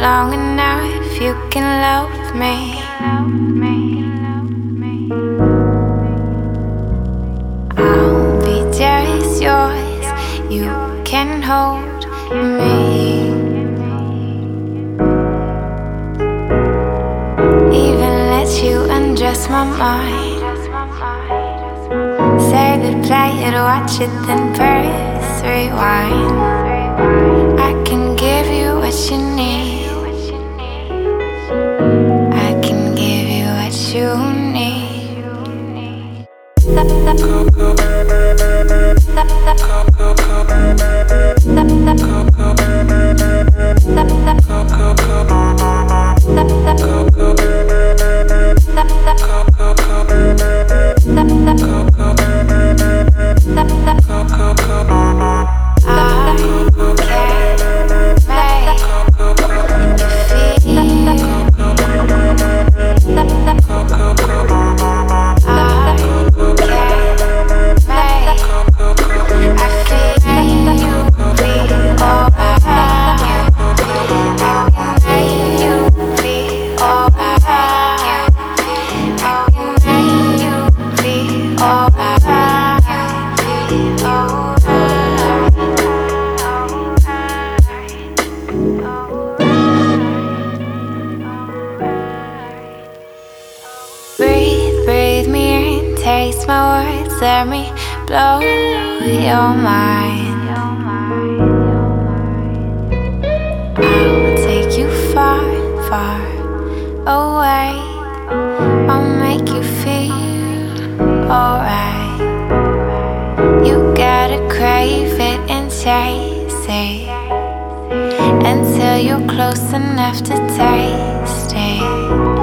long enough, you can love me. I'll be just yours, you can hold me. Even let you undress my mind. Say it, play it, watch it, then press rewind. I can give you what you need. Breathe, breathe me in, taste my words, let me blow your mind. Chase it until you're close enough to taste it.